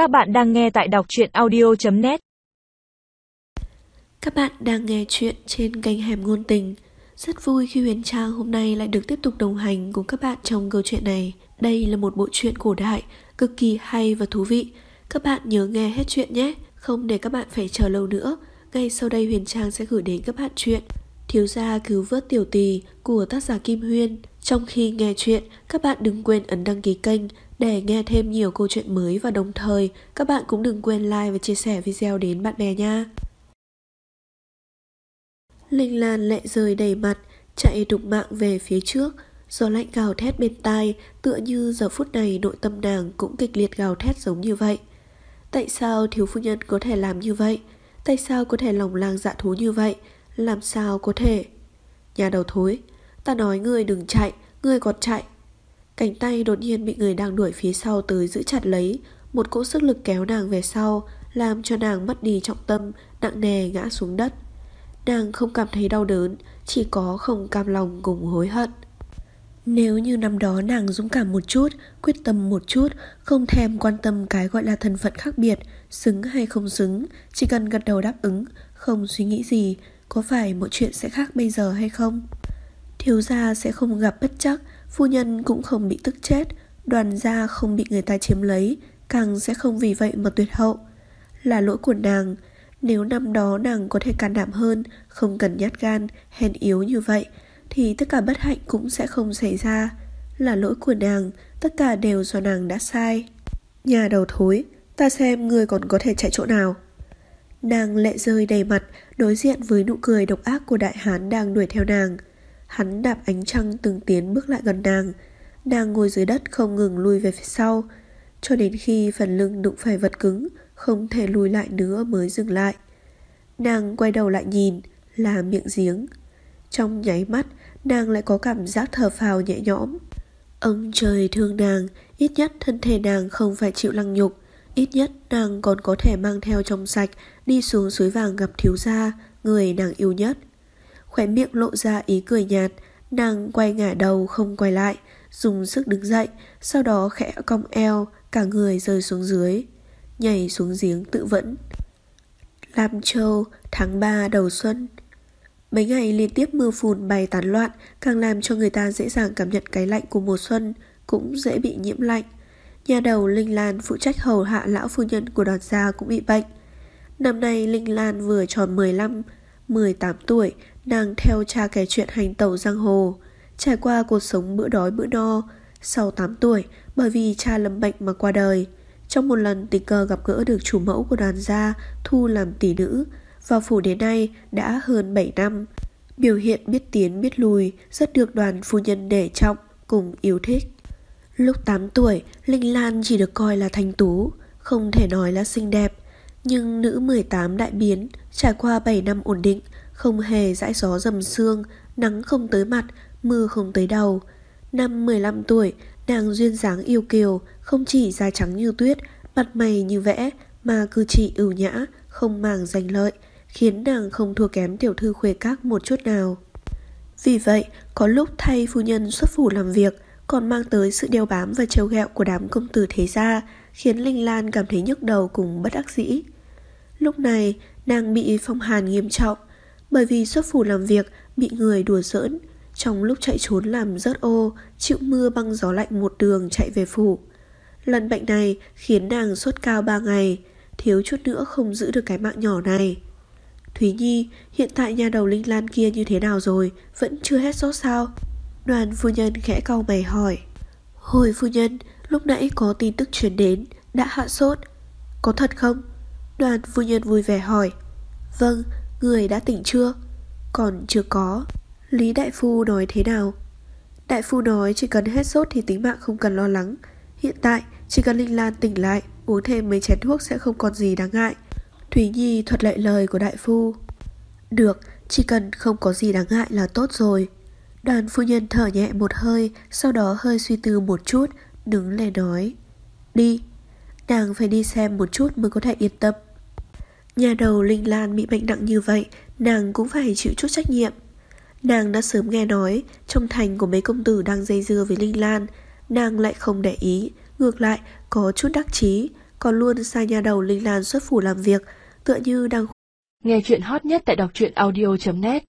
Các bạn đang nghe tại đọc truyện audio.net Các bạn đang nghe chuyện trên kênh Hẻm Ngôn Tình. Rất vui khi Huyền Trang hôm nay lại được tiếp tục đồng hành cùng các bạn trong câu chuyện này. Đây là một bộ truyện cổ đại, cực kỳ hay và thú vị. Các bạn nhớ nghe hết chuyện nhé, không để các bạn phải chờ lâu nữa. Ngay sau đây Huyền Trang sẽ gửi đến các bạn chuyện Thiếu gia cứu vớt tiểu tỳ của tác giả Kim Huyên. Trong khi nghe chuyện, các bạn đừng quên ấn đăng ký kênh để nghe thêm nhiều câu chuyện mới và đồng thời các bạn cũng đừng quên like và chia sẻ video đến bạn bè nha. Linh Lan lệ rơi đầy mặt, chạy đục mạng về phía trước, gió lạnh gào thét bên tai, tựa như giờ phút này nội tâm nàng cũng kịch liệt gào thét giống như vậy. Tại sao thiếu phu nhân có thể làm như vậy? Tại sao có thể lòng lang dạ thú như vậy? Làm sao có thể? Nhà đầu thối, ta nói ngươi đừng chạy, ngươi còn chạy. Cánh tay đột nhiên bị người đang đuổi phía sau tới giữ chặt lấy, một cỗ sức lực kéo nàng về sau, làm cho nàng mất đi trọng tâm, nặng nề ngã xuống đất. Nàng không cảm thấy đau đớn, chỉ có không cam lòng cùng hối hận. Nếu như năm đó nàng dũng cảm một chút, quyết tâm một chút, không thèm quan tâm cái gọi là thân phận khác biệt, xứng hay không xứng, chỉ cần gật đầu đáp ứng, không suy nghĩ gì, có phải mọi chuyện sẽ khác bây giờ hay không? Thiếu gia sẽ không gặp bất chắc, phu nhân cũng không bị tức chết, đoàn gia không bị người ta chiếm lấy, càng sẽ không vì vậy mà tuyệt hậu. Là lỗi của nàng, nếu năm đó nàng có thể can đảm hơn, không cần nhát gan, hèn yếu như vậy, thì tất cả bất hạnh cũng sẽ không xảy ra. Là lỗi của nàng, tất cả đều do nàng đã sai. Nhà đầu thối, ta xem người còn có thể chạy chỗ nào. Nàng lệ rơi đầy mặt, đối diện với nụ cười độc ác của đại hán đang đuổi theo nàng. Hắn đạp ánh trăng từng tiến bước lại gần nàng. Nàng ngồi dưới đất không ngừng lùi về phía sau, cho đến khi phần lưng đụng phải vật cứng, không thể lùi lại nữa mới dừng lại. Nàng quay đầu lại nhìn, là miệng giếng. Trong nháy mắt, nàng lại có cảm giác thở phào nhẹ nhõm. Ông trời thương nàng, ít nhất thân thể nàng không phải chịu lăng nhục, ít nhất nàng còn có thể mang theo trong sạch đi xuống suối vàng gặp thiếu gia, người nàng yêu nhất. Khóe miệng lộ ra ý cười nhạt, nàng quay ngả đầu không quay lại, dùng sức đứng dậy, sau đó khẽ cong eo, cả người rơi xuống dưới, nhảy xuống giếng tự vẫn. Lam Châu, tháng 3 đầu xuân Mấy ngày liên tiếp mưa phùn bay tán loạn càng làm cho người ta dễ dàng cảm nhận cái lạnh của mùa xuân, cũng dễ bị nhiễm lạnh. Nhà đầu Linh Lan phụ trách hầu hạ lão phu nhân của đoàn gia cũng bị bệnh. Năm nay Linh Lan vừa tròn 15, 18 tuổi, nàng theo cha kể chuyện hành tẩu giang hồ, trải qua cuộc sống bữa đói bữa no. Sau 8 tuổi, bởi vì cha lâm bệnh mà qua đời. Trong một lần tình cờ gặp gỡ được chủ mẫu của đoàn gia, thu làm tỷ nữ, vào phủ đến nay đã hơn 7 năm. Biểu hiện biết tiến biết lùi, rất được đoàn phu nhân để trọng, cùng yêu thích. Lúc 8 tuổi, Linh Lan chỉ được coi là thanh tú, không thể nói là xinh đẹp. Nhưng nữ 18 đại biến, trải qua 7 năm ổn định, không hề dãi gió dầm xương nắng không tới mặt, mưa không tới đầu. Năm 15 tuổi, nàng duyên dáng yêu kiều, không chỉ da trắng như tuyết, mặt mày như vẽ, mà cư chỉ ưu nhã, không màng danh lợi, khiến nàng không thua kém tiểu thư khuê các một chút nào. Vì vậy, có lúc thay phu nhân xuất phủ làm việc, còn mang tới sự đeo bám và trêu ghẹo của đám công tử thế gia, khiến Linh Lan cảm thấy nhức đầu cùng bất đắc dĩ. Lúc này, nàng bị phong hàn nghiêm trọng, bởi vì xuất phủ làm việc bị người đùa giỡn, trong lúc chạy trốn làm rớt ô, chịu mưa băng gió lạnh một đường chạy về phủ. Lần bệnh này khiến nàng sốt cao 3 ngày, thiếu chút nữa không giữ được cái mạng nhỏ này. Thúy Nhi, hiện tại nhà đầu Linh Lan kia như thế nào rồi, vẫn chưa hết sốt sao? Đoàn phu nhân khẽ cau mày hỏi. Hồi phu nhân, lúc nãy có tin tức truyền đến, đã hạ sốt. Có thật không? Đoàn phu nhân vui vẻ hỏi. Vâng, người đã tỉnh chưa? Còn chưa có. Lý Đại Phu nói thế nào? Đại Phu nói chỉ cần hết sốt thì tính mạng không cần lo lắng. Hiện tại, chỉ cần Linh Lan tỉnh lại, uống thêm mấy chén thuốc sẽ không còn gì đáng ngại. Thúy Nhi thuật lại lời của Đại Phu. Được, chỉ cần không có gì đáng ngại là tốt rồi. Đoàn phu nhân thở nhẹ một hơi, sau đó hơi suy tư một chút, đứng lên nói. Đi, nàng phải đi xem một chút mới có thể yên tâm. Nhà đầu Linh Lan bị bệnh nặng như vậy, nàng cũng phải chịu chút trách nhiệm. Nàng đã sớm nghe nói, trong thành của mấy công tử đang dây dưa với Linh Lan, nàng lại không để ý, ngược lại có chút đắc chí, Còn luôn sai nhà đầu Linh Lan xuất phủ làm việc Tựa như đang Nghe chuyện hot nhất tại đọc truyện audio.net